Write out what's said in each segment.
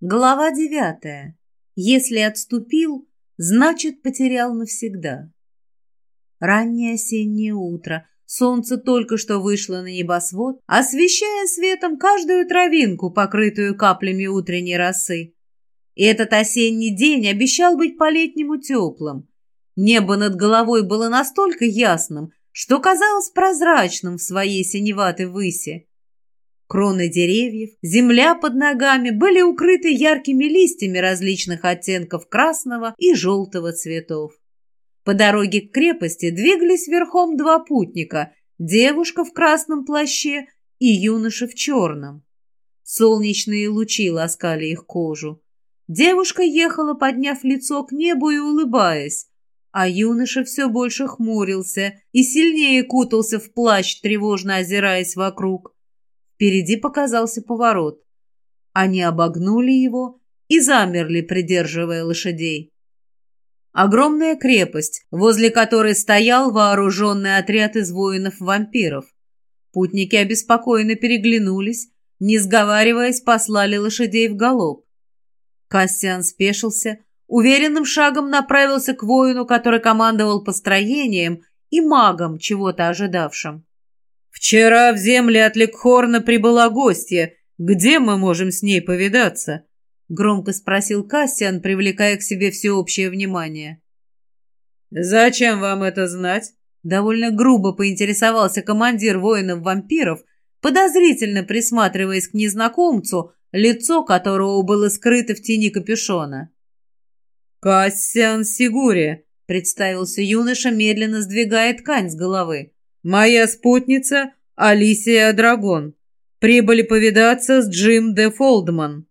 Глава девятая. Если отступил, значит, потерял навсегда. Раннее осеннее утро. Солнце только что вышло на небосвод, освещая светом каждую травинку, покрытую каплями утренней росы. И этот осенний день обещал быть по-летнему теплым. Небо над головой было настолько ясным, что казалось прозрачным в своей синеватой выси. Кроны деревьев, земля под ногами были укрыты яркими листьями различных оттенков красного и желтого цветов. По дороге к крепости двигались верхом два путника, девушка в красном плаще и юноша в черном. Солнечные лучи ласкали их кожу. Девушка ехала, подняв лицо к небу и улыбаясь, а юноша все больше хмурился и сильнее кутался в плащ, тревожно озираясь вокруг. Впереди показался поворот. Они обогнули его и замерли, придерживая лошадей. Огромная крепость, возле которой стоял вооруженный отряд из воинов-вампиров. Путники обеспокоенно переглянулись, не сговариваясь, послали лошадей в галоп. Кассиан спешился, уверенным шагом направился к воину, который командовал построением, и магом, чего-то ожидавшим. «Вчера в земли от Лекхорна прибыла гостья. Где мы можем с ней повидаться?» — громко спросил Кассиан, привлекая к себе всеобщее внимание. «Зачем вам это знать?» Довольно грубо поинтересовался командир воинов-вампиров, подозрительно присматриваясь к незнакомцу, лицо которого было скрыто в тени капюшона. «Кассиан Сигури», — представился юноша, медленно сдвигая ткань с головы. Моя спутница Алисия Драгон. Прибыли повидаться с Джим де Фолдман.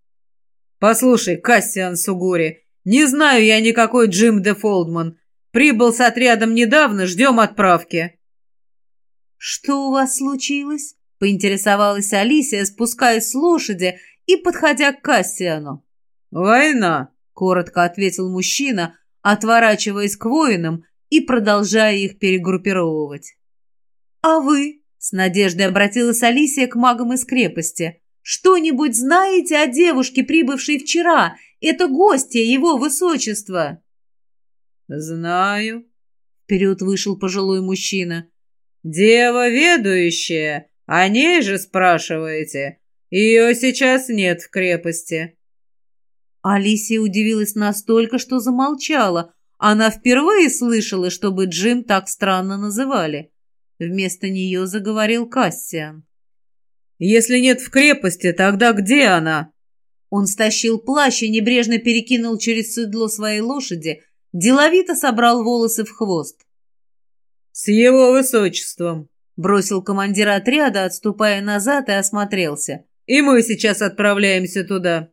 Послушай, Кассиан Сугури, не знаю я никакой Джим де Фолдман. Прибыл с отрядом недавно, ждем отправки. Что у вас случилось? Поинтересовалась Алисия, спускаясь с лошади и подходя к Кассиану. «Война», — коротко ответил мужчина, отворачиваясь к воинам и продолжая их перегруппировывать. «А вы?» — с надеждой обратилась Алисия к магам из крепости. «Что-нибудь знаете о девушке, прибывшей вчера? Это гостья его высочества!» «Знаю», — вперед вышел пожилой мужчина. «Дева ведущая, о ней же спрашиваете? Ее сейчас нет в крепости». Алисия удивилась настолько, что замолчала. Она впервые слышала, чтобы Джим так странно называли. Вместо нее заговорил Кассиан. «Если нет в крепости, тогда где она?» Он стащил плащ и небрежно перекинул через седло своей лошади, деловито собрал волосы в хвост. «С его высочеством!» — бросил командир отряда, отступая назад и осмотрелся. «И мы сейчас отправляемся туда!»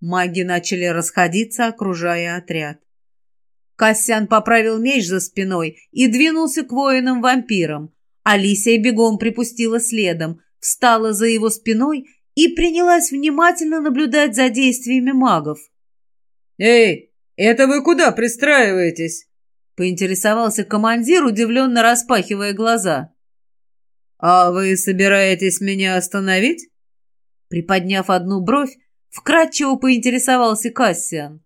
Маги начали расходиться, окружая отряд. Кассиан поправил меч за спиной и двинулся к воинам-вампирам. Алисия бегом припустила следом, встала за его спиной и принялась внимательно наблюдать за действиями магов. «Эй, это вы куда пристраиваетесь?» — поинтересовался командир, удивленно распахивая глаза. «А вы собираетесь меня остановить?» Приподняв одну бровь, вкратчиво поинтересовался Кассиан.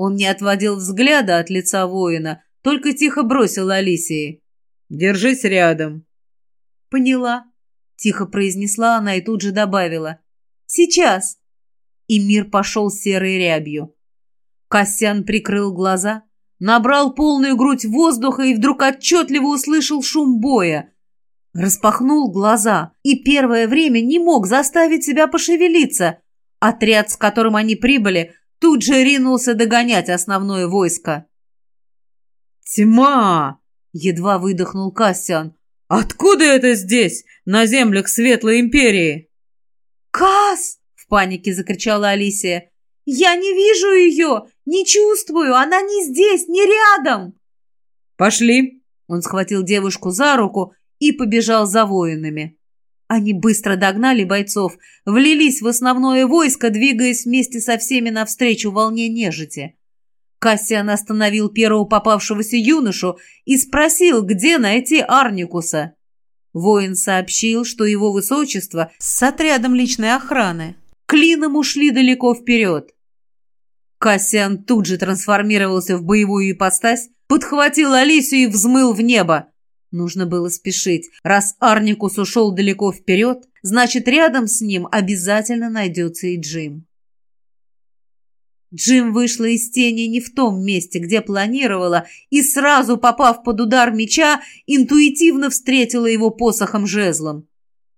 Он не отводил взгляда от лица воина, только тихо бросил Алисии. «Держись рядом». «Поняла», — тихо произнесла она и тут же добавила. «Сейчас». И мир пошел серой рябью. Кассиан прикрыл глаза, набрал полную грудь воздуха и вдруг отчетливо услышал шум боя. Распахнул глаза и первое время не мог заставить себя пошевелиться. Отряд, с которым они прибыли, тут же ринулся догонять основное войско. «Тьма!» — едва выдохнул Кассиан. «Откуда это здесь, на землях Светлой Империи?» «Касс!» — в панике закричала Алисия. «Я не вижу ее, не чувствую, она не здесь, не рядом!» «Пошли!» — он схватил девушку за руку и побежал за воинами. Они быстро догнали бойцов, влились в основное войско, двигаясь вместе со всеми навстречу волне нежити. Кассиан остановил первого попавшегося юношу и спросил, где найти Арникуса. Воин сообщил, что его высочество с отрядом личной охраны. клином ушли далеко вперед. Кассиан тут же трансформировался в боевую ипостась, подхватил Алису и взмыл в небо. Нужно было спешить. Раз Арникус ушел далеко вперед, значит, рядом с ним обязательно найдется и Джим. Джим вышла из тени не в том месте, где планировала, и сразу, попав под удар меча, интуитивно встретила его посохом-жезлом.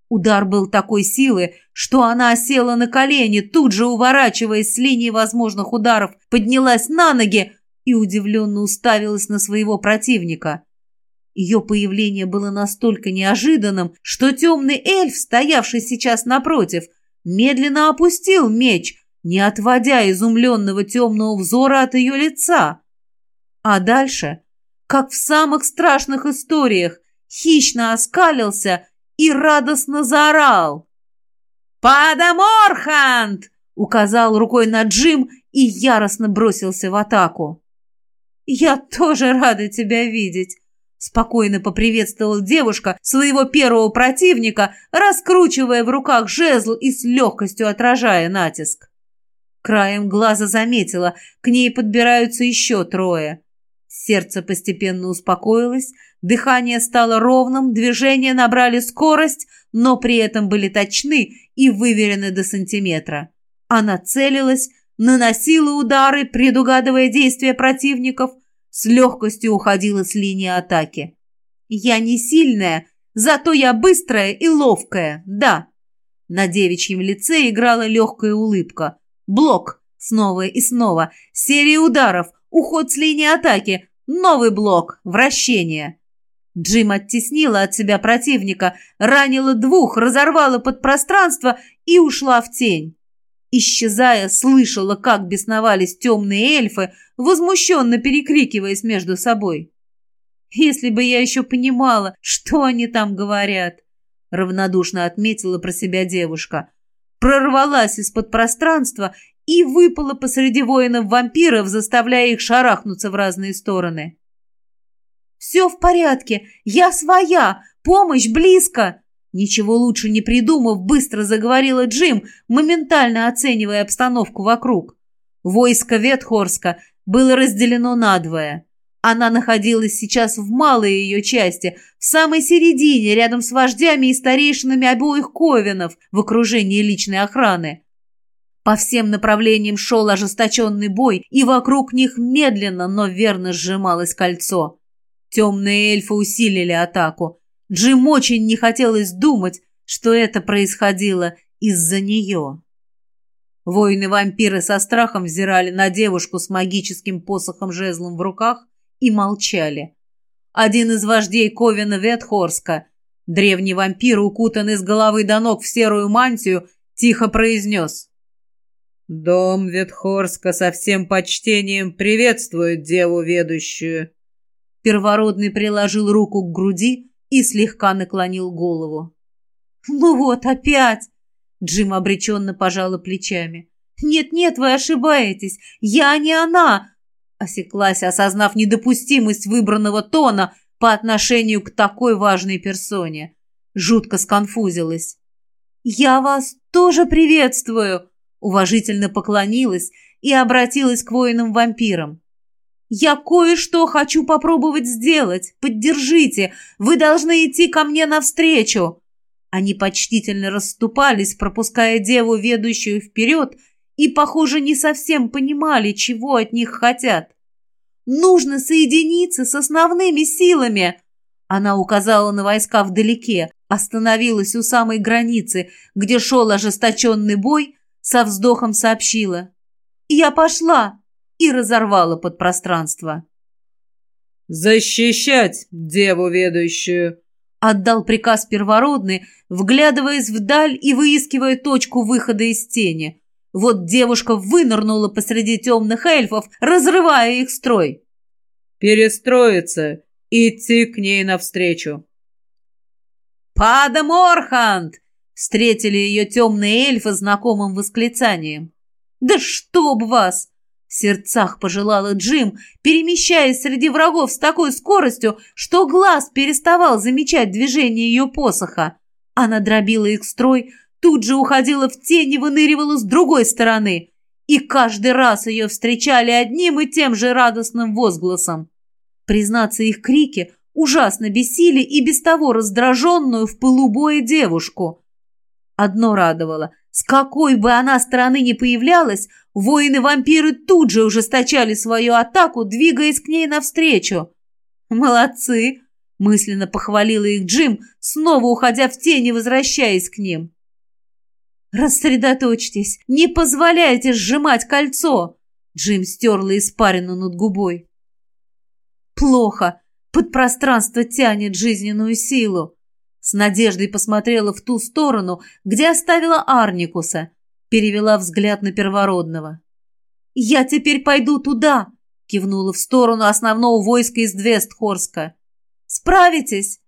Удар был такой силы, что она села на колени, тут же уворачиваясь с линии возможных ударов, поднялась на ноги и удивленно уставилась на своего противника. Ее появление было настолько неожиданным, что темный эльф, стоявший сейчас напротив, медленно опустил меч, не отводя изумленного темного взора от ее лица. А дальше, как в самых страшных историях, хищно оскалился и радостно заорал. «Падаморхант!» — указал рукой на Джим и яростно бросился в атаку. «Я тоже рада тебя видеть!» Спокойно поприветствовала девушка своего первого противника, раскручивая в руках жезл и с легкостью отражая натиск. Краем глаза заметила, к ней подбираются еще трое. Сердце постепенно успокоилось, дыхание стало ровным, движения набрали скорость, но при этом были точны и выверены до сантиметра. Она целилась, наносила удары, предугадывая действия противников, с легкостью уходила с линии атаки. «Я не сильная, зато я быстрая и ловкая, да». На девичьем лице играла легкая улыбка. Блок. Снова и снова. Серия ударов. Уход с линии атаки. Новый блок. Вращение. Джим оттеснила от себя противника, ранила двух, разорвала подпространство и ушла в тень. Исчезая, слышала, как бесновались темные эльфы, возмущенно перекрикиваясь между собой. «Если бы я еще понимала, что они там говорят!» равнодушно отметила про себя девушка прорвалась из-под пространства и выпала посреди воинов-вампиров, заставляя их шарахнуться в разные стороны. «Все в порядке, я своя, помощь близко!» Ничего лучше не придумав, быстро заговорила Джим, моментально оценивая обстановку вокруг. Войско Ветхорска было разделено надвое. Она находилась сейчас в малой ее части, в самой середине, рядом с вождями и старейшинами обоих ковенов в окружении личной охраны. По всем направлениям шел ожесточенный бой, и вокруг них медленно, но верно сжималось кольцо. Темные эльфы усилили атаку. Джим очень не хотелось думать, что это происходило из-за нее. Воины-вампиры со страхом взирали на девушку с магическим посохом-жезлом в руках и молчали. Один из вождей Ковина Ветхорска, древний вампир, укутанный с головы до ног в серую мантию, тихо произнес. «Дом Ветхорска со всем почтением приветствует деву ведущую». Первородный приложил руку к груди и слегка наклонил голову. «Ну вот, опять!» Джим обреченно пожала плечами. «Нет-нет, вы ошибаетесь. Я не она. Осеклась, осознав недопустимость выбранного тона по отношению к такой важной персоне. Жутко сконфузилась. «Я вас тоже приветствую!» Уважительно поклонилась и обратилась к воинам-вампирам. «Я кое-что хочу попробовать сделать. Поддержите. Вы должны идти ко мне навстречу». Они почтительно расступались, пропуская деву, ведущую вперед, и, похоже, не совсем понимали, чего от них хотят. «Нужно соединиться с основными силами!» Она указала на войска вдалеке, остановилась у самой границы, где шел ожесточенный бой, со вздохом сообщила. «Я пошла!» И разорвала подпространство. «Защищать деву ведущую!» Отдал приказ первородный, вглядываясь вдаль и выискивая точку выхода из тени. Вот девушка вынырнула посреди темных эльфов, разрывая их строй. «Перестроиться! Идти к ней навстречу!» «Падам Орхант!» — встретили ее темные эльфы знакомым восклицанием. «Да чтоб вас!» — в сердцах пожелала Джим, перемещаясь среди врагов с такой скоростью, что глаз переставал замечать движение ее посоха. Она дробила их строй, тут же уходила в тень и выныривала с другой стороны. И каждый раз ее встречали одним и тем же радостным возгласом. Признаться, их крики ужасно бесили и без того раздраженную в пылу боя девушку. Одно радовало. С какой бы она стороны ни появлялась, воины-вампиры тут же ужесточали свою атаку, двигаясь к ней навстречу. «Молодцы!» – мысленно похвалила их Джим, снова уходя в тень и возвращаясь к ним. «Рассредоточьтесь! Не позволяйте сжимать кольцо!» Джим стерла испарину над губой. «Плохо. Подпространство тянет жизненную силу». С надеждой посмотрела в ту сторону, где оставила Арникуса. Перевела взгляд на первородного. «Я теперь пойду туда!» кивнула в сторону основного войска из Двестхорска. «Справитесь?»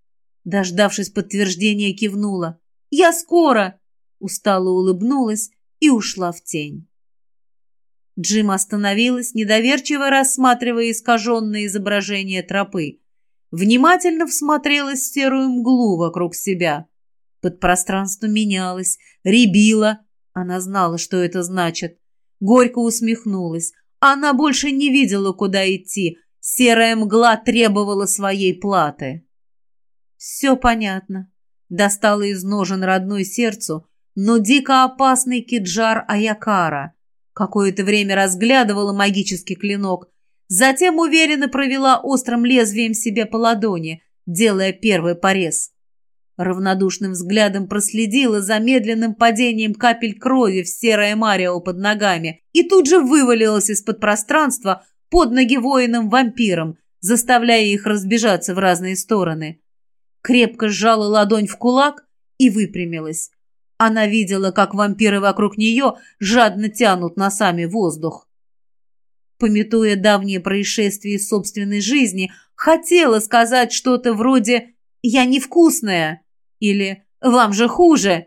Дождавшись подтверждения, кивнула. «Я скоро!» устало улыбнулась и ушла в тень. Джим остановилась, недоверчиво рассматривая искаженное изображение тропы. Внимательно всмотрелась в серую мглу вокруг себя. Подпространство менялось, рябило. Она знала, что это значит. Горько усмехнулась. Она больше не видела, куда идти. Серая мгла требовала своей платы. Все понятно. Достала из ножен родной сердцу но дико опасный киджар Аякара. Какое-то время разглядывала магический клинок, затем уверенно провела острым лезвием себе по ладони, делая первый порез. Равнодушным взглядом проследила за медленным падением капель крови в серое марево под ногами и тут же вывалилась из-под пространства под ноги воинам-вампирам, заставляя их разбежаться в разные стороны. Крепко сжала ладонь в кулак и выпрямилась. Она видела, как вампиры вокруг нее жадно тянут носами воздух. Пометуя давние происшествия из собственной жизни, хотела сказать что-то вроде «я невкусная» или «вам же хуже»,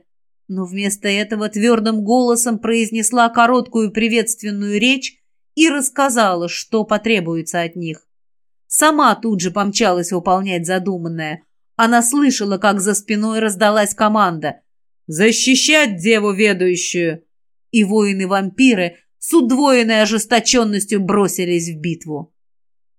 но вместо этого твердым голосом произнесла короткую приветственную речь и рассказала, что потребуется от них. Сама тут же помчалась выполнять задуманное. Она слышала, как за спиной раздалась команда – Защищать деву ведущую!» И воины-вампиры с удвоенной ожесточенностью бросились в битву.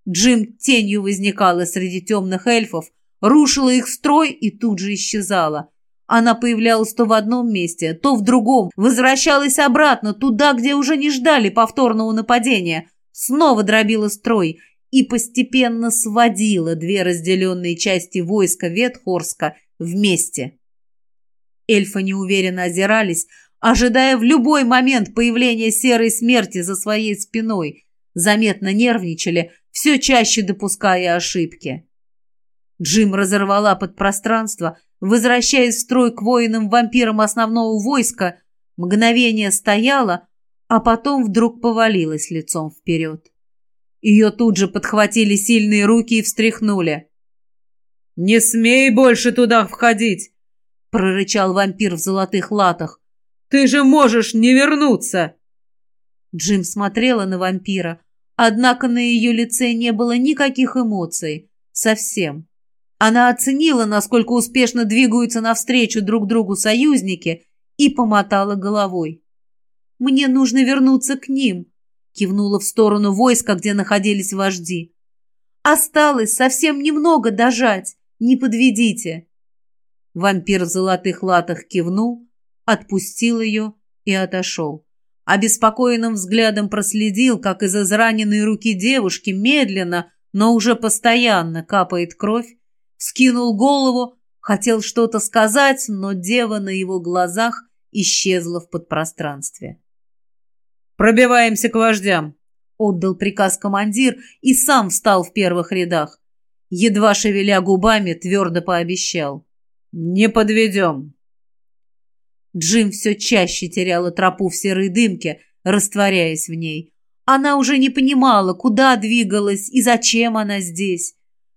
Джим тенью возникала среди темных эльфов, рушила их строй и тут же исчезала. Она появлялась то в одном месте, то в другом, возвращалась обратно, туда, где уже не ждали повторного нападения, снова дробила строй и постепенно сводила две разделенные части войска Ветхорска вместе. Эльфы неуверенно озирались, ожидая в любой момент появления серой смерти за своей спиной, заметно нервничали, все чаще допуская ошибки. Джим разорвала подпространство, возвращаясь в строй к воинам-вампирам основного войска, мгновение стояла, а потом вдруг повалилась лицом вперед. Ее тут же подхватили сильные руки и встряхнули. «Не смей больше туда входить! — прорычал вампир в золотых латах. «Ты же можешь не вернуться!» Джим смотрела на вампира, однако на ее лице не было никаких эмоций. Совсем. Она оценила, насколько успешно двигаются навстречу друг другу союзники, и помотала головой. «Мне нужно вернуться к ним», — кивнула в сторону войска, где находились вожди. «Осталось совсем немного дожать, не подведите». Вампир в золотых латах кивнул, отпустил ее и отошел. Обеспокоенным взглядом проследил, как из израненной руки девушки медленно, но уже постоянно капает кровь, скинул голову, хотел что-то сказать, но дева на его глазах исчезла в подпространстве. «Пробиваемся к вождям», — отдал приказ командир и сам встал в первых рядах. Едва шевеля губами, твердо пообещал. «Не подведем». Джим все чаще теряла тропу в серой дымке, растворяясь в ней. Она уже не понимала, куда двигалась и зачем она здесь.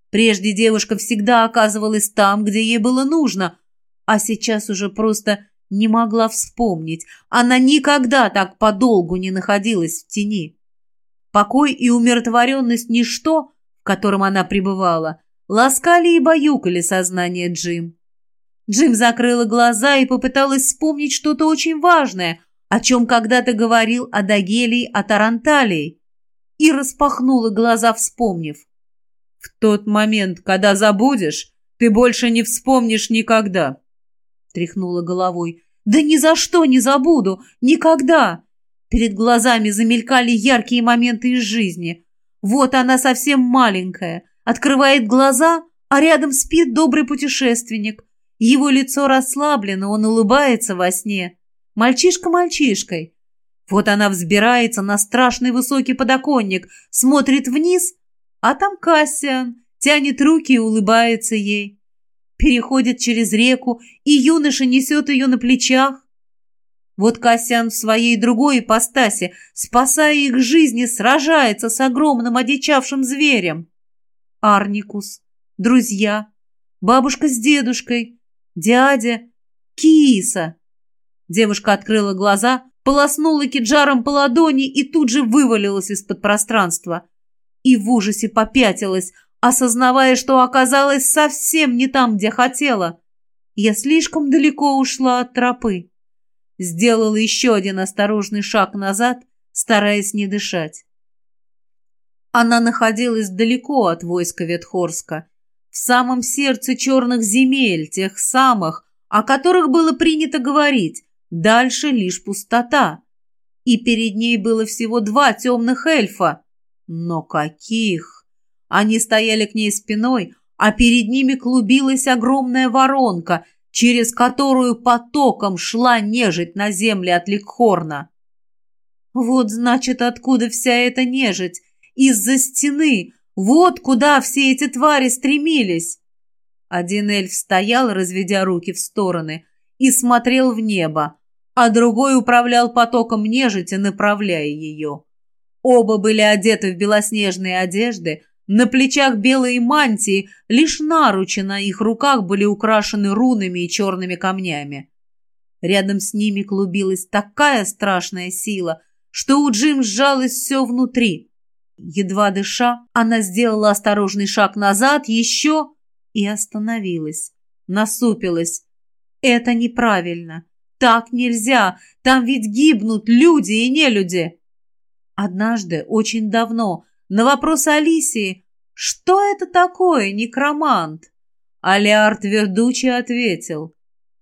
Прежде девушка всегда оказывалась там, где ей было нужно, а сейчас уже просто не могла вспомнить. Она никогда так подолгу не находилась в тени. Покой и умиротворенность ничто, в котором она пребывала, ласкали и баюкали сознание Джим. Джим закрыла глаза и попыталась вспомнить что-то очень важное, о чем когда-то говорил Адагелий о Таранталии, и распахнула глаза, вспомнив. «В тот момент, когда забудешь, ты больше не вспомнишь никогда», — тряхнула головой. «Да ни за что не забуду! Никогда!» Перед глазами замелькали яркие моменты из жизни. Вот она совсем маленькая, открывает глаза, а рядом спит добрый путешественник. Его лицо расслаблено, он улыбается во сне. Мальчишка мальчишкой. Вот она взбирается на страшный высокий подоконник, смотрит вниз, а там Кассиан, тянет руки и улыбается ей. Переходит через реку, и юноша несет ее на плечах. Вот Кассиан в своей другой ипостаси, спасая их жизни, сражается с огромным одичавшим зверем. Арникус, друзья, бабушка с дедушкой, дядя, киса. Девушка открыла глаза, полоснула киджаром по ладони и тут же вывалилась из-под пространства. И в ужасе попятилась, осознавая, что оказалась совсем не там, где хотела. Я слишком далеко ушла от тропы. Сделала еще один осторожный шаг назад, стараясь не дышать. Она находилась далеко от войска Ветхорска, в самом сердце черных земель, тех самых, о которых было принято говорить, дальше лишь пустота. И перед ней было всего два темных эльфа. Но каких! Они стояли к ней спиной, а перед ними клубилась огромная воронка, через которую потоком шла нежить на земле от Ликхорна. Вот, значит, откуда вся эта нежить. Из-за стены. Вот куда все эти твари стремились. Один эльф стоял, разведя руки в стороны, и смотрел в небо, а другой управлял потоком нежити, направляя ее. Оба были одеты в белоснежные одежды, на плечах белые мантии, лишь наручи на их руках были украшены рунами и черными камнями. Рядом с ними клубилась такая страшная сила, что у Джим сжалось все внутри. Едва дыша, она сделала осторожный шаг назад, еще и остановилась. Насупилась. Это неправильно. Так нельзя. Там ведь гибнут люди и нелюди. Однажды, очень давно, на вопрос Алисии «Что это такое, некромант?» Алиард Вердучи ответил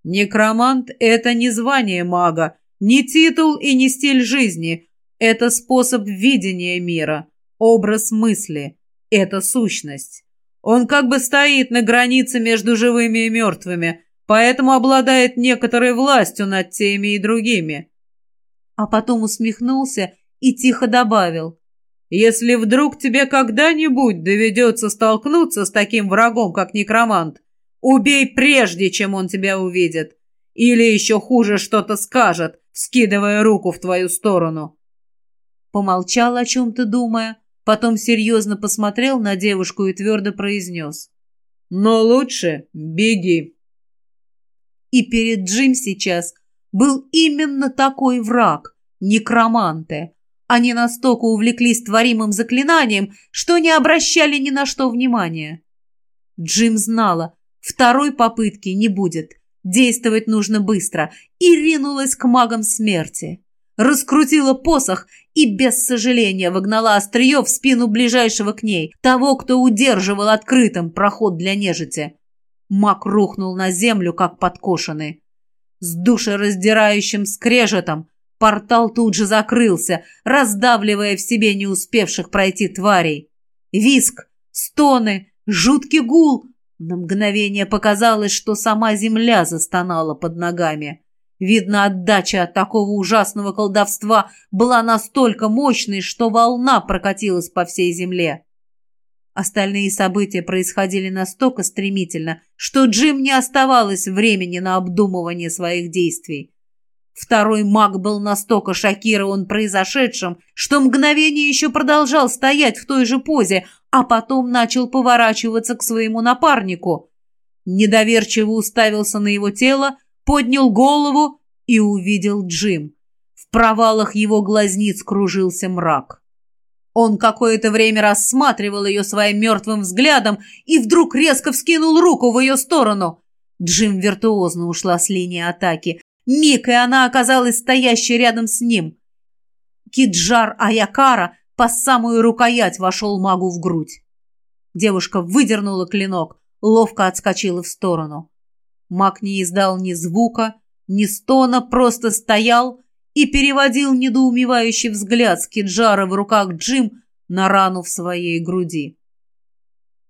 «Некромант — это не звание мага, не титул и не стиль жизни. Это способ видения мира, образ мысли. Это сущность. Он как бы стоит на границе между живыми и мертвыми, поэтому обладает некоторой властью над теми и другими». А потом усмехнулся и тихо добавил если вдруг тебе когда-нибудь доведется столкнуться с таким врагом, как некромант, убей прежде, чем он тебя увидит. Или еще хуже что-то скажет, скидывая руку в твою сторону. Помолчал о чем-то думая, потом серьезно посмотрел на девушку и твердо произнес. Но лучше беги. И перед Джим сейчас был именно такой враг, некроманты, они настолько увлеклись творимым заклинанием, что не обращали ни на что внимания. Джим знала, второй попытки не будет. Действовать нужно быстро. И ринулась к магам смерти. Раскрутила посох и без сожаления вогнала острие в спину ближайшего к ней, того, кто удерживал открытым проход для нежити. Маг рухнул на землю, как подкошенный. С душераздирающим скрежетом Портал тут же закрылся, раздавливая в себе не успевших пройти тварей. Виск, стоны, жуткий гул. На мгновение показалось, что сама земля застонала под ногами. Видно, отдача от такого ужасного колдовства была настолько мощной, что волна прокатилась по всей земле. Остальные события происходили настолько стремительно, что Джим не оставалось времени на обдумывание своих действий. Второй маг был настолько шокирован произошедшим, что мгновение еще продолжал стоять в той же позе, а потом начал поворачиваться к своему напарнику. Недоверчиво уставился на его тело, поднял голову и увидел Джим. В провалах его глазниц кружился мрак. Он какое-то время рассматривал ее своим мертвым взглядом и вдруг резко вскинул руку в ее сторону. Джим виртуозно ушла с линии атаки. Миг, и она оказалась стоящей рядом с ним. Киджар Аякара по самую рукоять вошел магу в грудь. Девушка выдернула клинок, ловко отскочила в сторону. Маг не издал ни звука, ни стона, просто стоял и переводил недоумевающий взгляд с Киджара в руках Джим на рану в своей груди.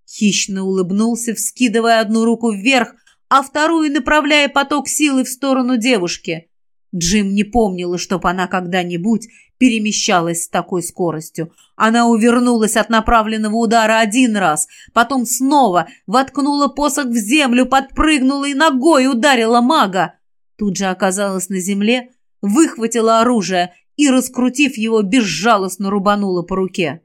Хищно улыбнулся, вскидывая одну руку вверх, а вторую направляя поток силы в сторону девушки. Джим не помнила, чтоб она когда-нибудь перемещалась с такой скоростью. Она увернулась от направленного удара один раз, потом снова воткнула посох в землю, подпрыгнула и ногой ударила мага. Тут же оказалась на земле, выхватила оружие и, раскрутив его, безжалостно рубанула по руке.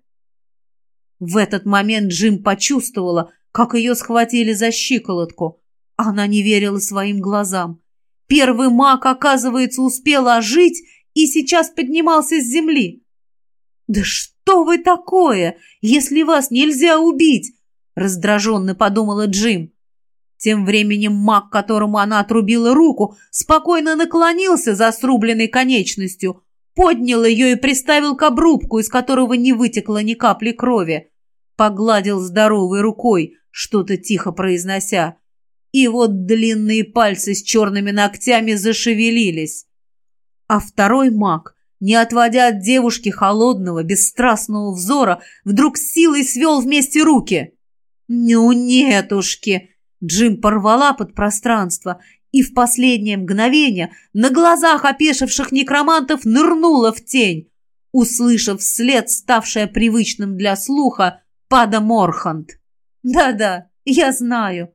В этот момент Джим почувствовала, как ее схватили за щиколотку. Она не верила своим глазам. Первый маг, оказывается, успел ожить и сейчас поднимался с земли. «Да что вы такое, если вас нельзя убить?» раздраженно подумала Джим. Тем временем маг, которому она отрубила руку, спокойно наклонился за срубленной конечностью, поднял ее и приставил к обрубку, из которого не вытекло ни капли крови. Погладил здоровой рукой, что-то тихо произнося. И вот длинные пальцы с черными ногтями зашевелились. А второй маг, не отводя от девушки холодного, бесстрастного взора, вдруг силой свел вместе руки. «Ну нетушки!» Джим порвала под пространство и в последнее мгновение на глазах опешивших некромантов нырнула в тень, услышав вслед ставшее привычным для слуха «Пада Морхант». «Да-да, я знаю,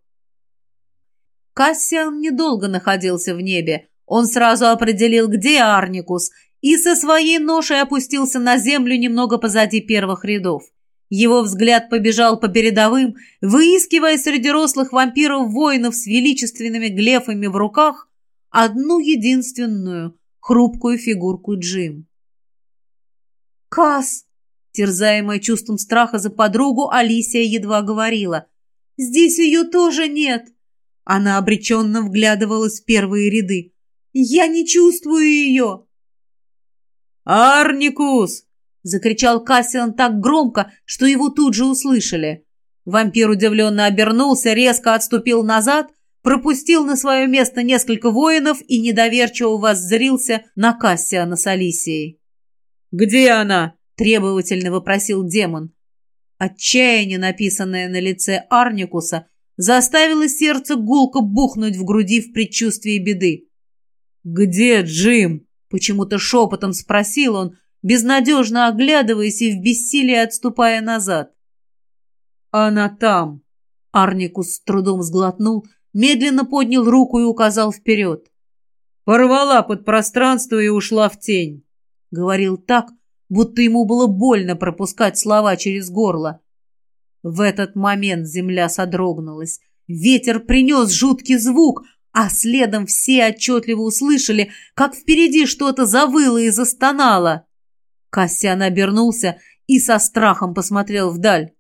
Кассиан недолго находился в небе. Он сразу определил, где Арникус, и со своей ношей опустился на землю немного позади первых рядов. Его взгляд побежал по передовым, выискивая среди рослых вампиров-воинов с величественными глефами в руках одну единственную хрупкую фигурку Джим. «Касс!» Терзаемая чувством страха за подругу, Алисия едва говорила. «Здесь ее тоже нет!» Она обреченно вглядывалась в первые ряды. «Я не чувствую ее!» «Арникус!» — закричал Кассиан так громко, что его тут же услышали. Вампир удивленно обернулся, резко отступил назад, пропустил на свое место несколько воинов и недоверчиво воззрился на Кассиана с Алисией. «Где она?» — требовательно вопросил демон. Отчаяние, написанное на лице Арникуса, заставило сердце гулко бухнуть в груди в предчувствии беды. «Где Джим?» — почему-то шепотом спросил он, безнадежно оглядываясь и в бессилии отступая назад. «Она там!» — Арникус с трудом сглотнул, медленно поднял руку и указал вперед. «Порвала под пространство и ушла в тень», — говорил так, будто ему было больно пропускать слова через горло. В этот момент земля содрогнулась. Ветер принес жуткий звук, а следом все отчетливо услышали, как впереди что-то завыло и застонало. Кассиан обернулся и со страхом посмотрел вдаль.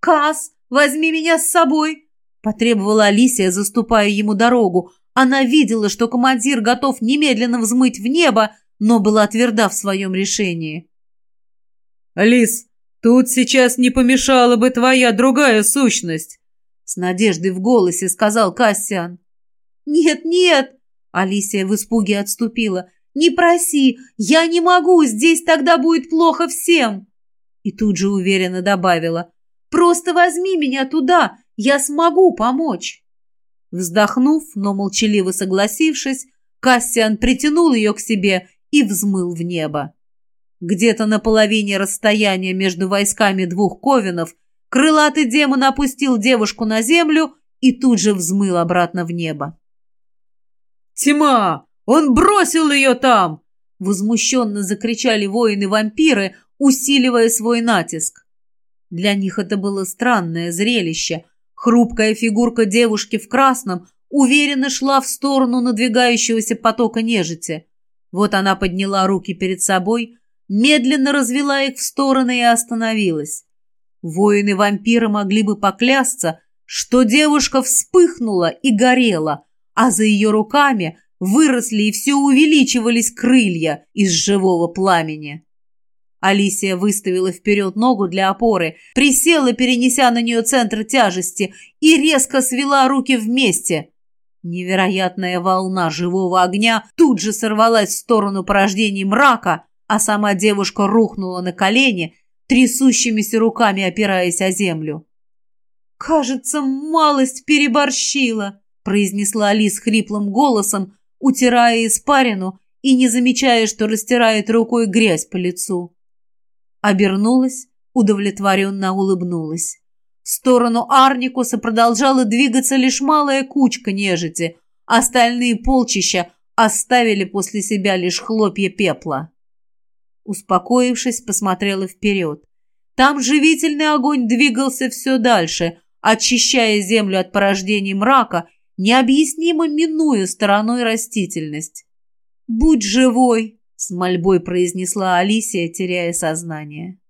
«Касс, возьми меня с собой!» — потребовала Алисия, заступая ему дорогу. Она видела, что командир готов немедленно взмыть в небо, но была тверда в своем решении. «Алис, Тут сейчас не помешала бы твоя другая сущность, с надеждой в голосе сказал Кассиан. Нет, нет, Алисия в испуге отступила. Не проси, я не могу, здесь тогда будет плохо всем. И тут же уверенно добавила: Просто возьми меня туда, я смогу помочь. Вздохнув, но молчаливо согласившись, Кассиан притянул ее к себе и взмыл в небо. Где-то на половине расстояния между войсками двух ковенов крылатый демон опустил девушку на землю и тут же взмыл обратно в небо. «Тьма! Он бросил ее там!» Возмущенно закричали воины-вампиры, усиливая свой натиск. Для них это было странное зрелище. Хрупкая фигурка девушки в красном уверенно шла в сторону надвигающегося потока нежити. Вот она подняла руки перед собой, медленно развела их в стороны и остановилась. Воины-вампиры могли бы поклясться, что девушка вспыхнула и горела, а за ее руками выросли и все увеличивались крылья из живого пламени. Алисия выставила вперед ногу для опоры, присела, перенеся на нее центр тяжести, и резко свела руки вместе. Невероятная волна живого огня тут же сорвалась в сторону порождений мрака, а сама девушка рухнула на колени, трясущимися руками опираясь о землю. «Кажется, малость переборщила», — произнесла Алис хриплым голосом, утирая испарину и не замечая, что растирает рукой грязь по лицу. Обернулась, удовлетворенно улыбнулась. В сторону Арникуса продолжала двигаться лишь малая кучка нежити, остальные полчища оставили после себя лишь хлопья пепла. Успокоившись, посмотрела вперед. Там живительный огонь двигался все дальше, очищая землю от порождений мрака, необъяснимо минуя стороной растительность. «Будь живой!» — с мольбой произнесла Алисия, теряя сознание.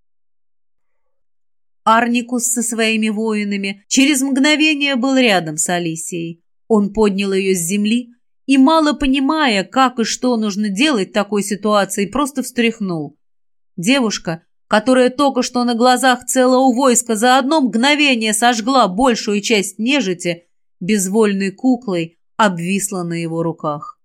Арникус со своими воинами через мгновение был рядом с Алисией. Он поднял ее с земли и, мало понимая, как и что нужно делать в такой ситуации, просто встряхнул. Девушка, которая только что на глазах целого войска за одно мгновение сожгла большую часть нежити, безвольной куклой обвисла на его руках.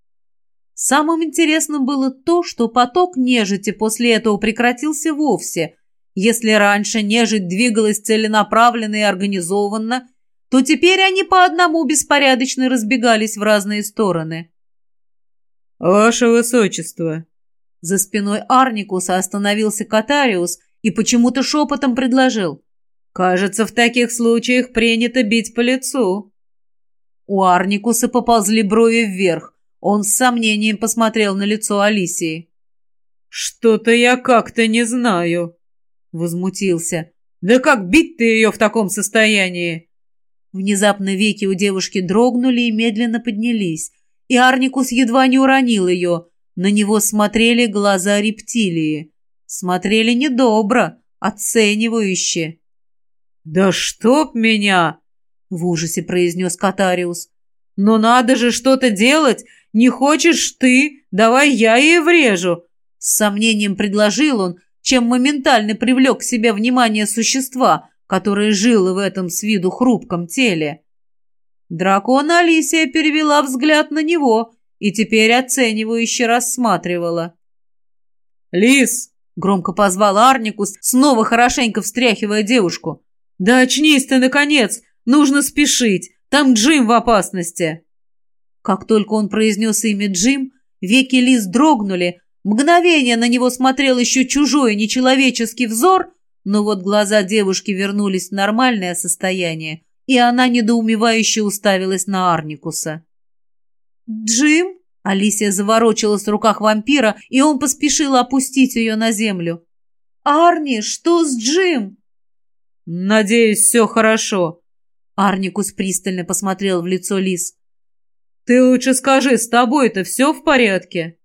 Самым интересным было то, что поток нежити после этого прекратился вовсе. Если раньше нежить двигалась целенаправленно и организованно, то теперь они по одному беспорядочно разбегались в разные стороны. «Ваше Высочество!» За спиной Арникуса остановился Катариус и почему-то шепотом предложил. «Кажется, в таких случаях принято бить по лицу». У Арникуса поползли брови вверх. Он с сомнением посмотрел на лицо Алисии. «Что-то я как-то не знаю», — возмутился. «Да как бить ты ее в таком состоянии?» Внезапно веки у девушки дрогнули и медленно поднялись, и Арникус едва не уронил ее, на него смотрели глаза рептилии. Смотрели недобро, оценивающе. «Да чтоб меня!» — в ужасе произнес Катариус. «Но надо же что-то делать! Не хочешь ты? Давай я ей врежу!» С сомнением предложил он, чем моментально привлек к себе внимание существа, которое жило в этом с виду хрупком теле. Дракон Алисия перевела взгляд на него и теперь оценивающе рассматривала. «Лис!» — громко позвал Арникус, снова хорошенько встряхивая девушку. «Да очнись ты, наконец! Нужно спешить! Там Джим в опасности!» Как только он произнес имя Джим, веки Лис дрогнули, мгновение на него смотрел еще чужой нечеловеческий взор, но вот глаза девушки вернулись в нормальное состояние, и она недоумевающе уставилась на Арникуса. «Джим?» Алисия заворочилась в руках вампира, и он поспешил опустить ее на землю. «Арни, что с Джим?» «Надеюсь, все хорошо». Арникус пристально посмотрел в лицо Лис. «Ты лучше скажи, с тобой-то все в порядке?»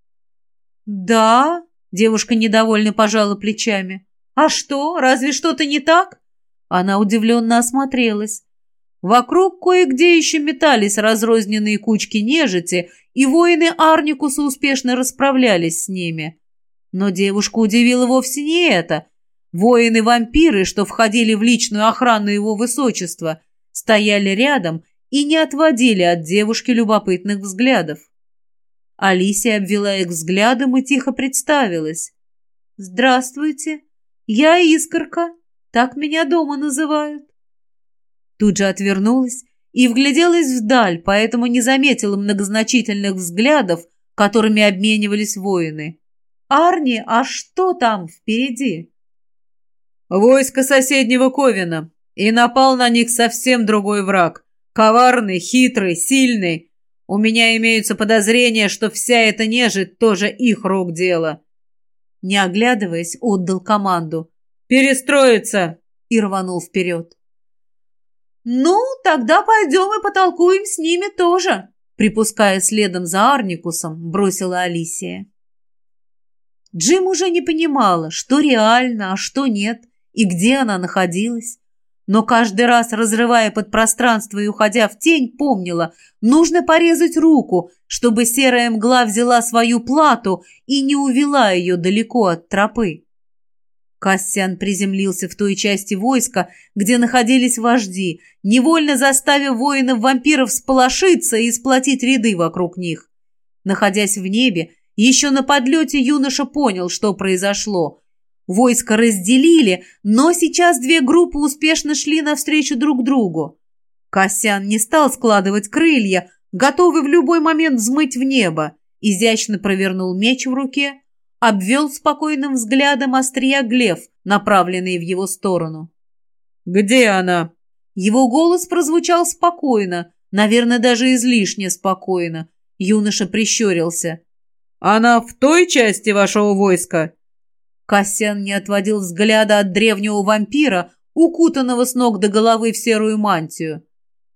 «Да», — девушка недовольно пожала плечами. «А что, разве что-то не так?» Она удивленно осмотрелась. Вокруг кое-где еще метались разрозненные кучки нежити, и воины Арникуса успешно расправлялись с ними. Но девушку удивило вовсе не это. Воины-вампиры, что входили в личную охрану его высочества, стояли рядом и не отводили от девушки любопытных взглядов. Алисия обвела их взглядом и тихо представилась. «Здравствуйте, я Искорка, так меня дома называют». Тут же отвернулась и вгляделась вдаль, поэтому не заметила многозначительных взглядов, которыми обменивались воины. «Арни, а что там впереди?» «Войско соседнего Ковина, и напал на них совсем другой враг. Коварный, хитрый, сильный. У меня имеются подозрения, что вся эта нежить тоже их рук дело». Не оглядываясь, отдал команду. «Перестроиться!» и рванул вперед. «Ну, тогда пойдем и потолкуем с ними тоже», припуская следом за Арникусом, бросила Алисия. Джим уже не понимала, что реально, а что нет, и где она находилась. Но каждый раз, разрывая подпространство и уходя в тень, помнила, нужно порезать руку, чтобы серая мгла взяла свою плату и не увела ее далеко от тропы. Кассиан приземлился в той части войска, где находились вожди, невольно заставив воинов-вампиров сполошиться и сплотить ряды вокруг них. Находясь в небе, еще на подлете юноша понял, что произошло. Войска разделили, но сейчас две группы успешно шли навстречу друг другу. Кассиан не стал складывать крылья, готовый в любой момент взмыть в небо, изящно провернул меч в руке, обвел спокойным взглядом острия глев, направленные в его сторону. «Где она?» Его голос прозвучал спокойно, наверное, даже излишне спокойно. Юноша прищурился. «Она в той части вашего войска?» Кассиан не отводил взгляда от древнего вампира, укутанного с ног до головы в серую мантию.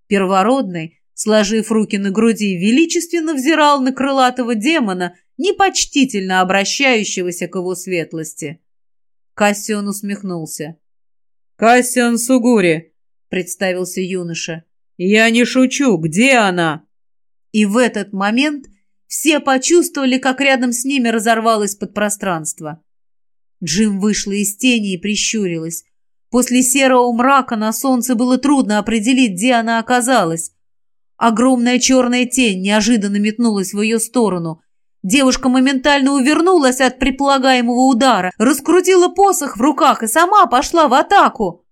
Первородный, сложив руки на груди, величественно взирал на крылатого демона, непочтительно обращающегося к его светлости. Кассион усмехнулся. «Кассион Сугури», — представился юноша. «Я не шучу. Где она?» И в этот момент все почувствовали, как рядом с ними разорвалось подпространство. Джим вышла из тени и прищурилась. После серого мрака на солнце было трудно определить, где она оказалась. Огромная черная тень неожиданно метнулась в ее сторону, Девушка моментально увернулась от предполагаемого удара, раскрутила посох в руках и сама пошла в атаку.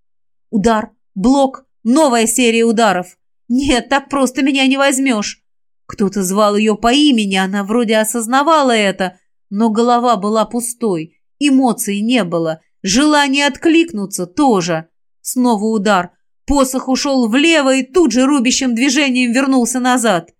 Удар, блок, новая серия ударов. Нет, так просто меня не возьмешь. Кто-то звал ее по имени, она вроде осознавала это, но голова была пустой, эмоций не было, желание откликнуться тоже. Снова удар. Посох ушел влево и тут же рубящим движением вернулся назад.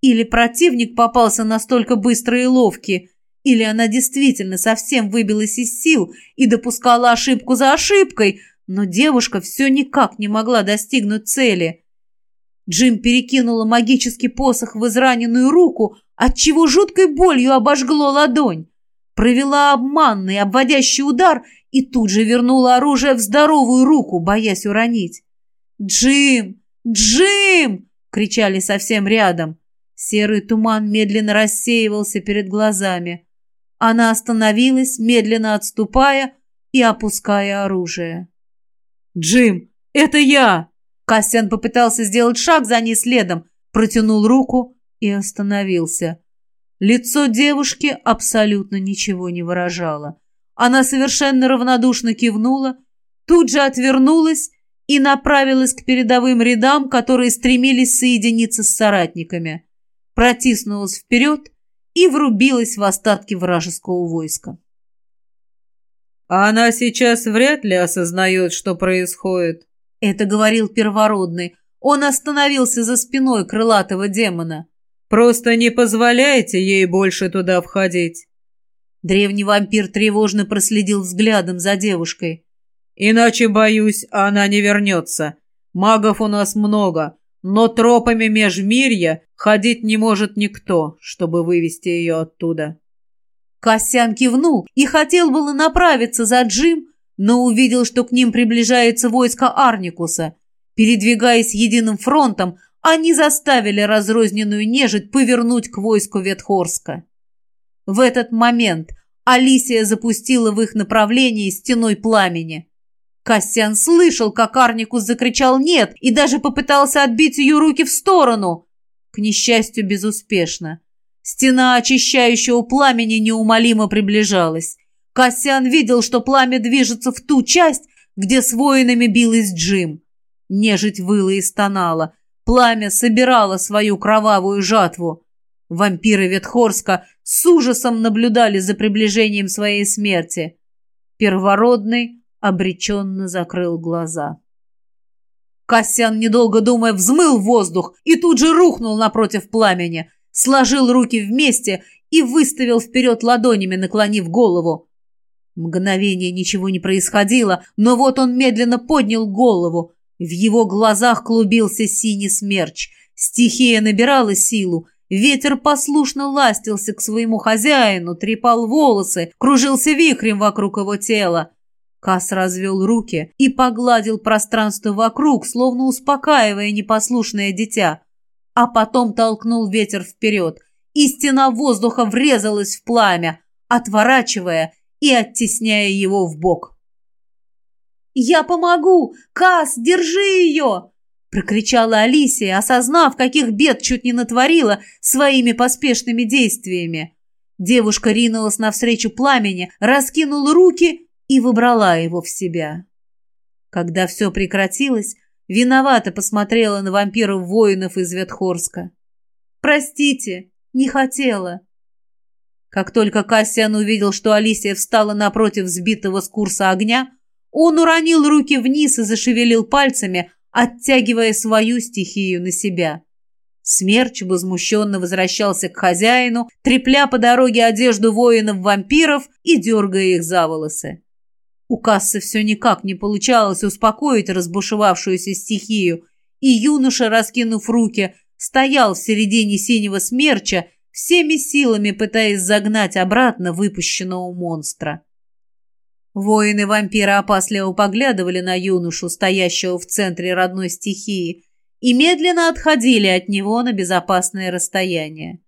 Или противник попался настолько быстро и ловкий, или она действительно совсем выбилась из сил и допускала ошибку за ошибкой, но девушка все никак не могла достигнуть цели. Джим перекинула магический посох в израненную руку, отчего жуткой болью обожгло ладонь. Провела обманный, обводящий удар и тут же вернула оружие в здоровую руку, боясь уронить. «Джим! Джим!» — кричали совсем рядом. Серый туман медленно рассеивался перед глазами. Она остановилась, медленно отступая и опуская оружие. «Джим, это я!» Кассиан попытался сделать шаг за ней следом, протянул руку и остановился. Лицо девушки абсолютно ничего не выражало. Она совершенно равнодушно кивнула, тут же отвернулась и направилась к передовым рядам, которые стремились соединиться с соратниками протиснулась вперед и врубилась в остатки вражеского войска. «Она сейчас вряд ли осознает, что происходит», — это говорил первородный. Он остановился за спиной крылатого демона. «Просто не позволяйте ей больше туда входить». Древний вампир тревожно проследил взглядом за девушкой. «Иначе, боюсь, она не вернется. Магов у нас много, но тропами межмирья ходить не может никто, чтобы вывести ее оттуда. Косян кивнул и хотел было направиться за Джим, но увидел, что к ним приближается войско Арникуса. Передвигаясь единым фронтом, они заставили разрозненную нежить повернуть к войску Ветхорска. В этот момент Алисия запустила в их направлении стеной пламени. Кассиан слышал, как Арникус закричал «нет» и даже попытался отбить ее руки в сторону. К несчастью, безуспешно. Стена очищающего пламени неумолимо приближалась. Кассиан видел, что пламя движется в ту часть, где с воинами билась Джим. Нежить выла и стонала. Пламя собирало свою кровавую жатву. Вампиры Ветхорска с ужасом наблюдали за приближением своей смерти. Первородный обреченно закрыл глаза. Кассиан, недолго думая, взмыл воздух и тут же рухнул напротив пламени, сложил руки вместе и выставил вперед ладонями, наклонив голову. Мгновение ничего не происходило, но вот он медленно поднял голову. В его глазах клубился синий смерч. Стихия набирала силу. Ветер послушно ластился к своему хозяину, трепал волосы, кружился вихрем вокруг его тела. Кас развел руки и погладил пространство вокруг, словно успокаивая непослушное дитя, а потом толкнул ветер вперед, и стена воздуха врезалась в пламя, отворачивая и оттесняя его в бок. «Я помогу! Кас, держи ее!» прокричала Алисия, осознав, каких бед чуть не натворила своими поспешными действиями. Девушка ринулась навстречу пламени, раскинула руки и выбрала его в себя. Когда все прекратилось, виновато посмотрела на вампиров-воинов из Ветхорска. «Простите, не хотела». Как только Кассиан увидел, что Алисия встала напротив сбитого с курса огня, он уронил руки вниз и зашевелил пальцами, оттягивая свою стихию на себя. Смерч возмущенно возвращался к хозяину, трепля по дороге одежду воинов-вампиров и дергая их за волосы. У кассы все никак не получалось успокоить разбушевавшуюся стихию, и юноша, раскинув руки, стоял в середине синего смерча, всеми силами пытаясь загнать обратно выпущенного монстра. Воины-вампира опасливо поглядывали на юношу, стоящего в центре родной стихии, и медленно отходили от него на безопасное расстояние.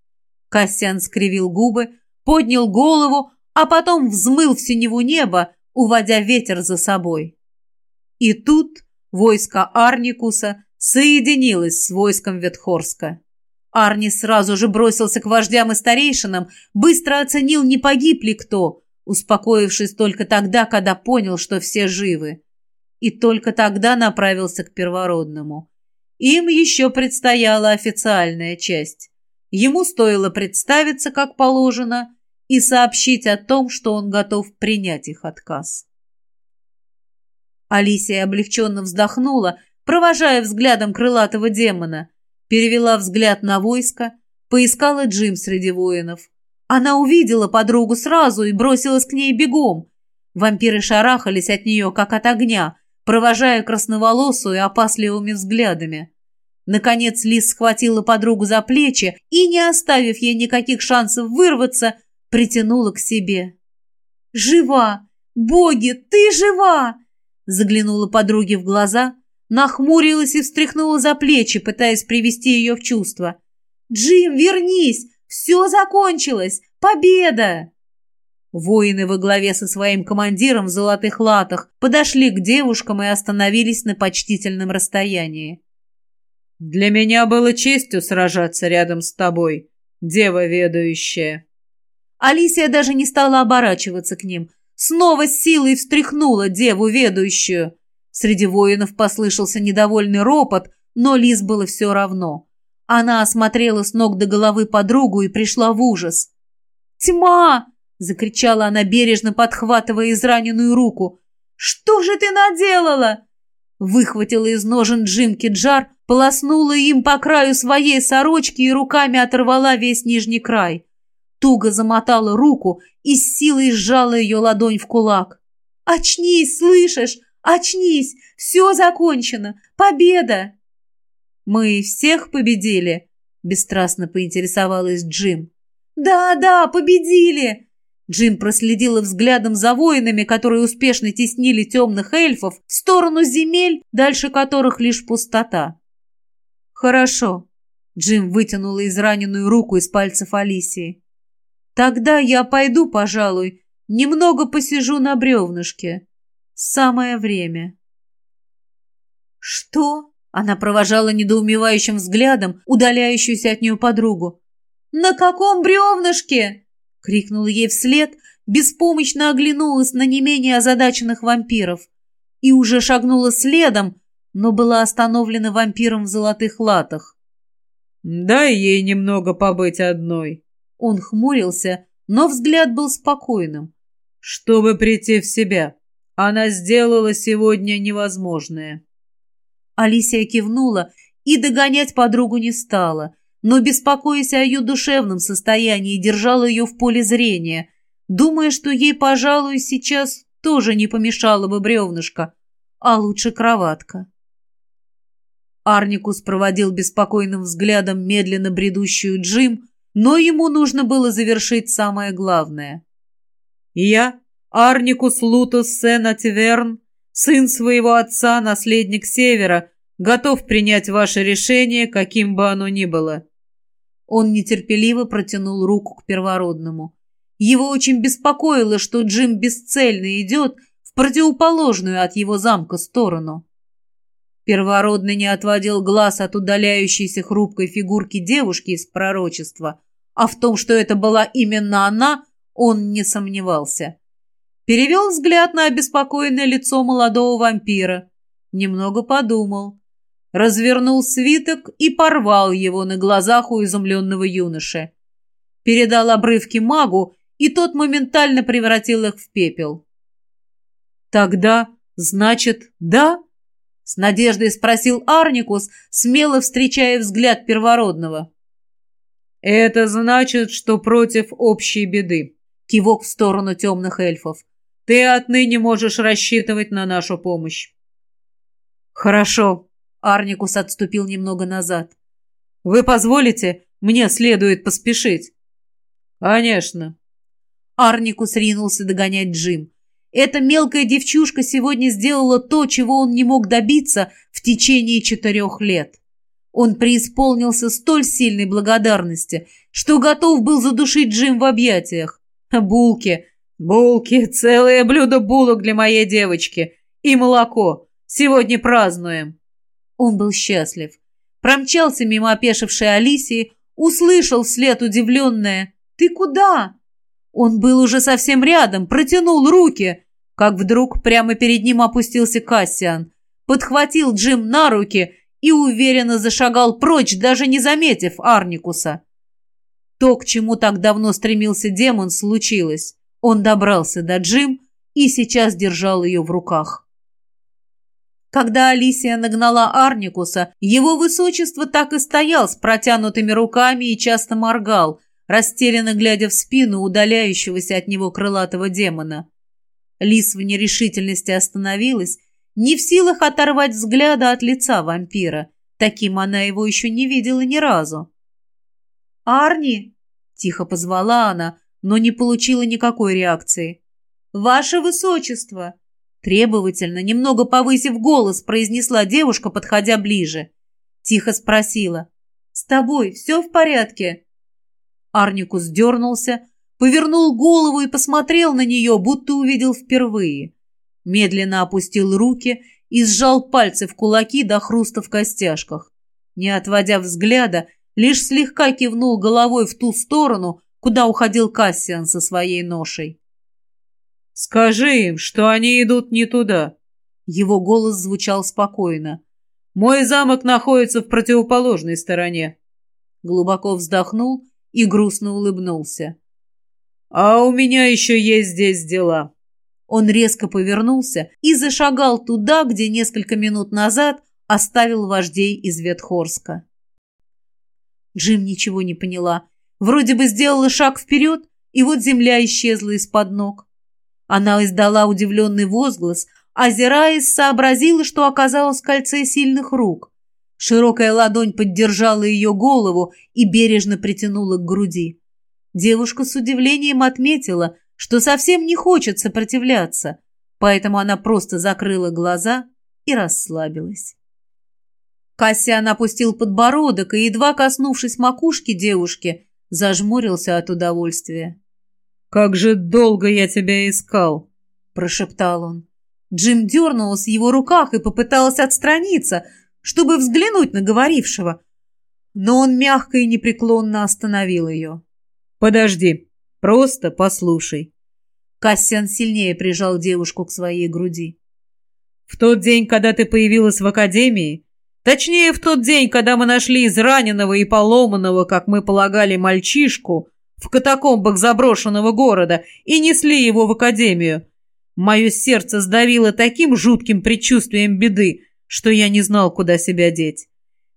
Кассиан скривил губы, поднял голову, а потом взмыл в синеву небо, уводя ветер за собой. И тут войско Арникуса соединилось с войском Ветхорска. Арни сразу же бросился к вождям и старейшинам, быстро оценил, не погиб ли кто, успокоившись только тогда, когда понял, что все живы. И только тогда направился к первородному. Им еще предстояла официальная часть. Ему стоило представиться, как положено, и сообщить о том, что он готов принять их отказ. Алисия облегченно вздохнула, провожая взглядом крылатого демона, перевела взгляд на войско, поискала Джим среди воинов. Она увидела подругу сразу и бросилась к ней бегом. Вампиры шарахались от нее, как от огня, провожая красноволосую опасливыми взглядами. Наконец Лис схватила подругу за плечи и, не оставив ей никаких шансов вырваться, притянула к себе. «Жива! Боги, ты жива!» Заглянула подруге в глаза, нахмурилась и встряхнула за плечи, пытаясь привести ее в чувство. «Джим, вернись! Все закончилось! Победа!» Воины во главе со своим командиром в золотых латах подошли к девушкам и остановились на почтительном расстоянии. «Для меня было честью сражаться рядом с тобой, дева ведающая», Алисия даже не стала оборачиваться к ним. Снова с силой встряхнула деву ведущую. Среди воинов послышался недовольный ропот, но Лиз было все равно. Она осмотрела с ног до головы подругу и пришла в ужас. «Тьма!» — закричала она, бережно подхватывая израненную руку. «Что же ты наделала?» Выхватила из ножен Джимки Джар, полоснула им по краю своей сорочки и руками оторвала весь нижний край туго замотала руку и с силой сжала ее ладонь в кулак. «Очнись, слышишь? Очнись! Все закончено! Победа!» «Мы всех победили?» – бесстрастно поинтересовалась Джим. «Да, да, победили!» Джим проследила взглядом за воинами, которые успешно теснили темных эльфов в сторону земель, дальше которых лишь пустота. «Хорошо», — Джим вытянула израненную руку из пальцев Алисии. Тогда я пойду, пожалуй, немного посижу на бревнышке. Самое время. Что? Она провожала недоумевающим взглядом удаляющуюся от нее подругу. «На каком бревнышке?» — крикнула ей вслед, беспомощно оглянулась на не менее озадаченных вампиров и уже шагнула следом, но была остановлена вампиром в золотых латах. «Дай ей немного побыть одной», он хмурился, но взгляд был спокойным. «Чтобы прийти в себя, она сделала сегодня невозможное». Алисия кивнула и догонять подругу не стала, но, беспокоясь о ее душевном состоянии, держала ее в поле зрения, думая, что ей, пожалуй, сейчас тоже не помешала бы бревнышко, а лучше кроватка. Арникус проводил беспокойным взглядом медленно бредущую Джим, но ему нужно было завершить самое главное. «Я Арникус Лутус Сен Ативерн, сын своего отца, наследник Севера, готов принять ваше решение, каким бы оно ни было». Он нетерпеливо протянул руку к первородному. Его очень беспокоило, что Джим бесцельно идет в противоположную от его замка сторону. Первородный не отводил глаз от удаляющейся хрупкой фигурки девушки из пророчества, а в том, что это была именно она, он не сомневался. Перевел взгляд на обеспокоенное лицо молодого вампира, немного подумал, развернул свиток и порвал его на глазах у изумленного юноши. Передал обрывки магу, и тот моментально превратил их в пепел. «Тогда, значит, да?» С надеждой спросил Арникус, смело встречая взгляд первородного. «Это значит, что против общей беды», — кивок в сторону темных эльфов. «Ты отныне можешь рассчитывать на нашу помощь». «Хорошо», — Арникус отступил немного назад. «Вы позволите? Мне следует поспешить». «Конечно». Арникус ринулся догонять Джим. Эта мелкая девчушка сегодня сделала то, чего он не мог добиться в течение четырех лет. Он преисполнился столь сильной благодарности, что готов был задушить Джим в объятиях. Булки, булки, целое блюдо булок для моей девочки. И молоко. Сегодня празднуем. Он был счастлив. Промчался мимо опешившей Алисии, услышал вслед удивленное «Ты куда?» Он был уже совсем рядом, протянул руки, как вдруг прямо перед ним опустился Кассиан, подхватил Джим на руки и уверенно зашагал прочь, даже не заметив Арникуса. То, к чему так давно стремился демон, случилось. Он добрался до Джим и сейчас держал ее в руках. Когда Алисия нагнала Арникуса, его высочество так и стоял с протянутыми руками и часто моргал – растерянно глядя в спину удаляющегося от него крылатого демона. Лис в нерешительности остановилась, не в силах оторвать взгляда от лица вампира. Таким она его еще не видела ни разу. «Арни!» – тихо позвала она, но не получила никакой реакции. «Ваше высочество!» Требовательно, немного повысив голос, произнесла девушка, подходя ближе. Тихо спросила. «С тобой все в порядке?» Арникус дернулся, повернул голову и посмотрел на нее, будто увидел впервые. Медленно опустил руки и сжал пальцы в кулаки до хруста в костяшках. Не отводя взгляда, лишь слегка кивнул головой в ту сторону, куда уходил Кассиан со своей ношей. «Скажи им, что они идут не туда». Его голос звучал спокойно. «Мой замок находится в противоположной стороне». Глубоко вздохнул и грустно улыбнулся. «А у меня еще есть здесь дела». Он резко повернулся и зашагал туда, где несколько минут назад оставил вождей из Ветхорска. Джим ничего не поняла. Вроде бы сделала шаг вперед, и вот земля исчезла из-под ног. Она издала удивленный возглас, озираясь, сообразила, что оказалась в кольце сильных рук. Широкая ладонь поддержала ее голову и бережно притянула к груди. Девушка с удивлением отметила, что совсем не хочет сопротивляться, поэтому она просто закрыла глаза и расслабилась. Кассиан опустил подбородок и, едва коснувшись макушки девушки, зажмурился от удовольствия. «Как же долго я тебя искал!» – прошептал он. Джим дернулась в его руках и попыталась отстраниться – чтобы взглянуть на говорившего, но он мягко и непреклонно остановил ее. «Подожди, просто послушай». Кассиан сильнее прижал девушку к своей груди. «В тот день, когда ты появилась в академии, точнее, в тот день, когда мы нашли израненного и поломанного, как мы полагали, мальчишку в катакомбах заброшенного города и несли его в академию, мое сердце сдавило таким жутким предчувствием беды, что я не знал, куда себя деть.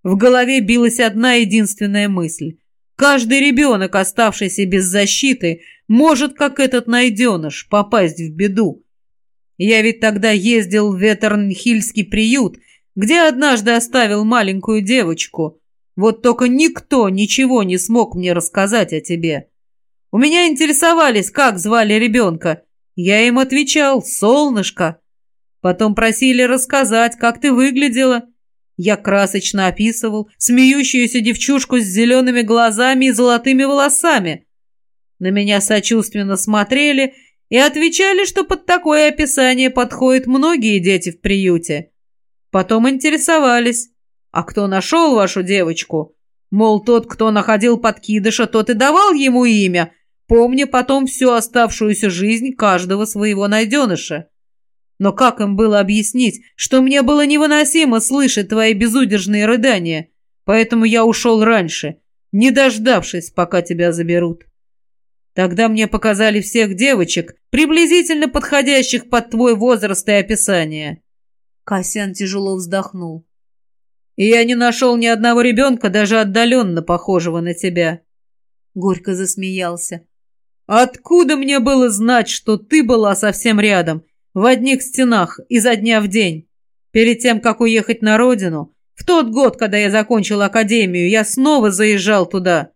В голове билась одна единственная мысль. Каждый ребенок, оставшийся без защиты, может, как этот найденыш, попасть в беду. Я ведь тогда ездил в Ветернхильский приют, где однажды оставил маленькую девочку. Вот только никто ничего не смог мне рассказать о тебе. У меня интересовались, как звали ребенка, Я им отвечал «Солнышко». Потом просили рассказать, как ты выглядела. Я красочно описывал смеющуюся девчушку с зелеными глазами и золотыми волосами. На меня сочувственно смотрели и отвечали, что под такое описание подходят многие дети в приюте. Потом интересовались, а кто нашел вашу девочку? Мол, тот, кто находил подкидыша, тот и давал ему имя, помня потом всю оставшуюся жизнь каждого своего найденыша. Но как им было объяснить, что мне было невыносимо слышать твои безудержные рыдания, поэтому я ушел раньше, не дождавшись, пока тебя заберут. Тогда мне показали всех девочек, приблизительно подходящих под твой возраст и описание. Касьян тяжело вздохнул. Я не нашел ни одного ребенка, даже отдаленно похожего на тебя. Горько засмеялся. Откуда мне было знать, что ты была совсем рядом, в одних стенах, изо дня в день? Перед тем, как уехать на родину, в тот год, когда я закончил академию, я снова заезжал туда.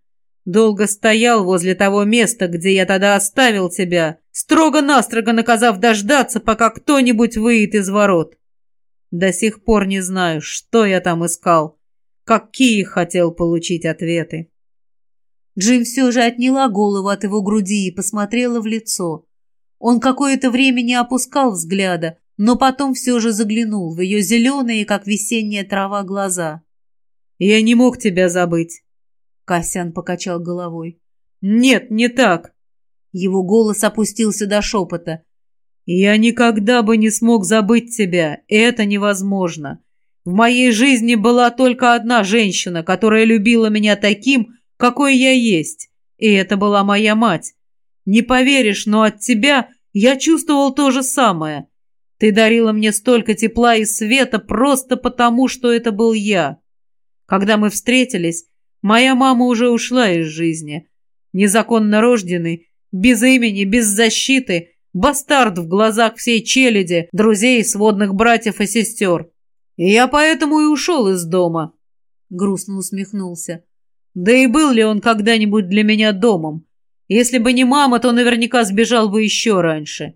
Долго стоял возле того места, где я тогда оставил тебя, строго-настрого наказав дождаться, пока кто-нибудь выйдет из ворот. До сих пор не знаю, что я там искал, какие хотел получить ответы. Джим все же отняла голову от его груди и посмотрела в лицо. Он какое-то время не опускал взгляда, но потом все же заглянул в ее зеленые, как весенняя трава, глаза. «Я не мог тебя забыть», — Касян покачал головой. «Нет, не так». Его голос опустился до шепота. «Я никогда бы не смог забыть тебя, это невозможно. В моей жизни была только одна женщина, которая любила меня таким, какой я есть, и это была моя мать. Не поверишь, но от тебя я чувствовал то же самое. Ты дарила мне столько тепла и света просто потому, что это был я. Когда мы встретились, моя мама уже ушла из жизни. Незаконно рожденный, без имени, без защиты — Бастард в глазах всей челяди, друзей, сводных братьев и сестер. Я поэтому и ушел из дома. Грустно усмехнулся. Да и был ли он когда-нибудь для меня домом? Если бы не мама, то наверняка сбежал бы еще раньше.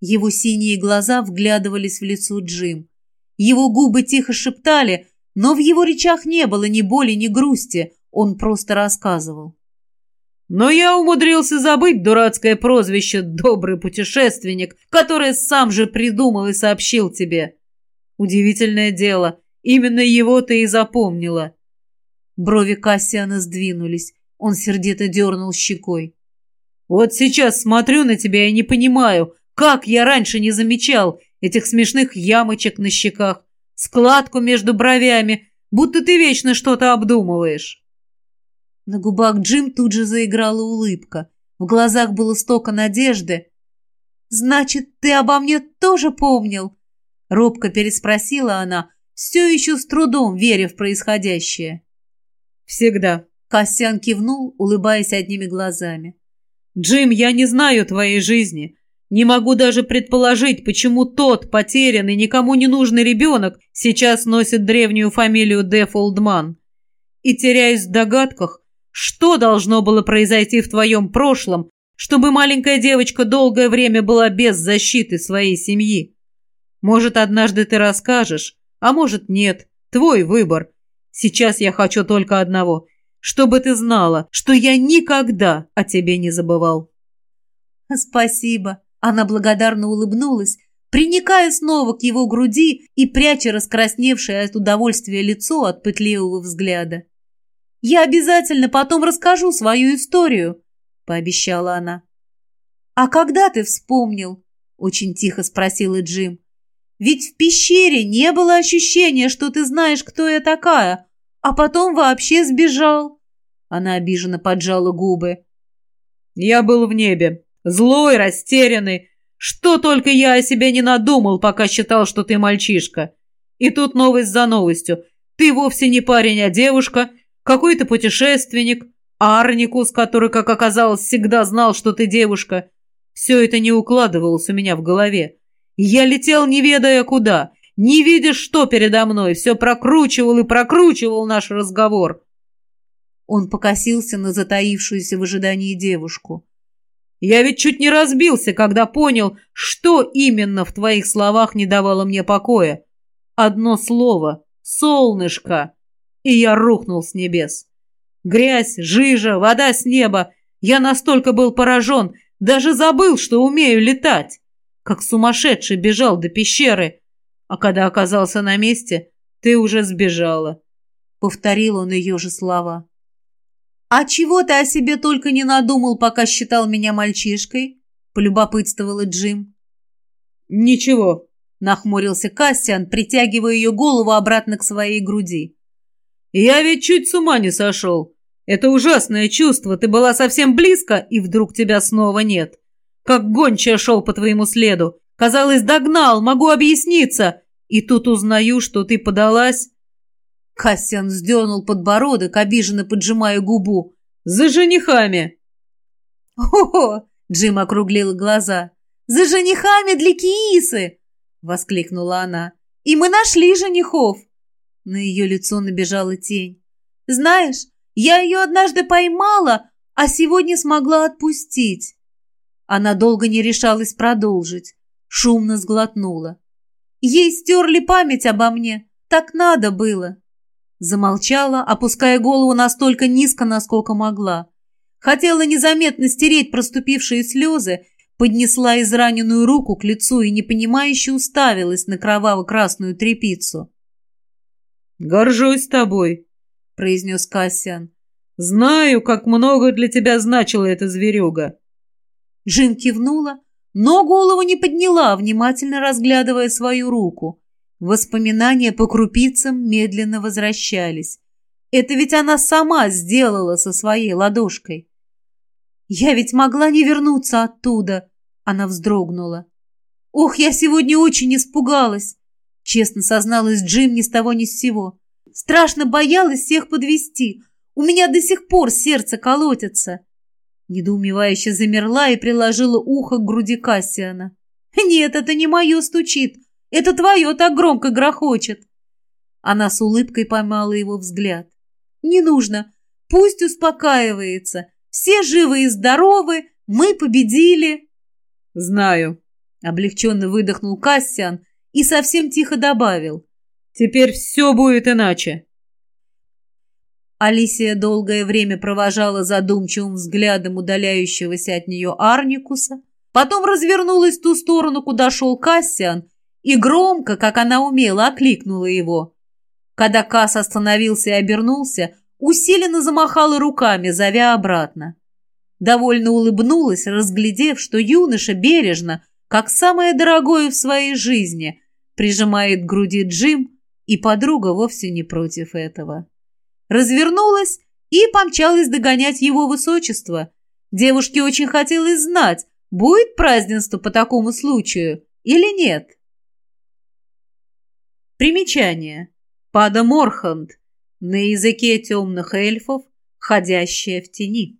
Его синие глаза вглядывались в лицо Джим. Его губы тихо шептали, но в его речах не было ни боли, ни грусти. Он просто рассказывал. Но я умудрился забыть дурацкое прозвище «добрый путешественник», которое сам же придумал и сообщил тебе. Удивительное дело, именно его ты и запомнила. Брови Кассиана сдвинулись. Он сердито дернул щекой. Вот сейчас смотрю на тебя и не понимаю, как я раньше не замечал этих смешных ямочек на щеках, складку между бровями, будто ты вечно что-то обдумываешь. На губах Джим тут же заиграла улыбка. В глазах было столько надежды. «Значит, ты обо мне тоже помнил?» Робко переспросила она, все еще с трудом веря в происходящее. «Всегда», — Костян кивнул, улыбаясь одними глазами. «Джим, я не знаю твоей жизни. Не могу даже предположить, почему тот потерянный, никому не нужный ребенок сейчас носит древнюю фамилию Дефолдман. И теряюсь в догадках, что должно было произойти в твоем прошлом, чтобы маленькая девочка долгое время была без защиты своей семьи? Может, однажды ты расскажешь, а может, нет. Твой выбор. Сейчас я хочу только одного. Чтобы ты знала, что я никогда о тебе не забывал. Спасибо. Она благодарно улыбнулась, приникая снова к его груди и пряча раскрасневшее от удовольствия лицо от пытливого взгляда. Я обязательно потом расскажу свою историю», — пообещала она. «А когда ты вспомнил?» — очень тихо спросила Джим. «Ведь в пещере не было ощущения, что ты знаешь, кто я такая, а потом вообще сбежал». Она обиженно поджала губы. «Я был в небе, злой, растерянный. Что только я о себе не надумал, пока считал, что ты мальчишка. И тут новость за новостью. Ты вовсе не парень, а девушка, какой-то путешественник, Арникус, который, как оказалось, всегда знал, что ты девушка. Все это не укладывалось у меня в голове. Я летел, не ведая куда, не видя, что передо мной, все прокручивал и прокручивал наш разговор. Он покосился на затаившуюся в ожидании девушку. Я ведь чуть не разбился, когда понял, что именно в твоих словах не давало мне покоя. Одно слово — солнышко, и я рухнул с небес. Грязь, жижа, вода с неба. Я настолько был поражен, даже забыл, что умею летать. Как сумасшедший бежал до пещеры. А когда оказался на месте, ты уже сбежала. Повторил он ее же слова. «А чего ты о себе только не надумал, пока считал меня мальчишкой?» — полюбопытствовала Джим. «Ничего», — нахмурился Кассиан, притягивая ее голову обратно к своей груди. «Я ведь чуть с ума не сошел. Это ужасное чувство. Ты была совсем близко, и вдруг тебя снова нет. Как гончая шел по твоему следу. Казалось, догнал, могу объясниться. И тут узнаю, что ты подалась Кассиан сдернул подбородок, обиженно поджимая губу. «За женихами!» «О-о!» — Джим округлил глаза. «За женихами для Киисы!» — воскликнула она. «И мы нашли женихов!» На ее лицо набежала тень. «Знаешь, я ее однажды поймала, а сегодня смогла отпустить». Она долго не решалась продолжить. Шумно сглотнула. «Ей стерли память обо мне. Так надо было». Замолчала, опуская голову настолько низко, насколько могла. Хотела незаметно стереть проступившие слезы, поднесла израненную руку к лицу и непонимающе уставилась на кроваво-красную трепицу. «Горжусь тобой», — произнес Кассиан. «Знаю, как много для тебя значила эта зверюга». Джин кивнула, но голову не подняла, внимательно разглядывая свою руку. Воспоминания по крупицам медленно возвращались. Это ведь она сама сделала со своей ладошкой. «Я ведь могла не вернуться оттуда», — она вздрогнула. «Ох, я сегодня очень испугалась», — честно созналась Джим ни с того ни с сего. «Страшно боялась всех подвести. У меня до сих пор сердце колотится». Недоумевающе замерла и приложила ухо к груди Кассиана. «Нет, это не мое стучит. Это твое так громко грохочет. Она с улыбкой поймала его взгляд. Не нужно. Пусть успокаивается. Все живы и здоровы. Мы победили. Знаю. Облегченно выдохнул Кассиан и совсем тихо добавил. Теперь все будет иначе. Алисия долгое время провожала задумчивым взглядом удаляющегося от нее Арникуса, потом развернулась в ту сторону, куда шел Кассиан, и громко, как она умела, окликнула его. Когда Касс остановился и обернулся, усиленно замахала руками, зовя обратно. Довольно улыбнулась, разглядев, что юноша бережно, как самое дорогое в своей жизни, прижимает к груди Джим, и подруга вовсе не против этого. Развернулась и помчалась догонять его высочество. Девушке очень хотелось знать, будет празднество по такому случаю или нет. Примечание. Падаморханд. На языке темных эльфов, ходящая в тени.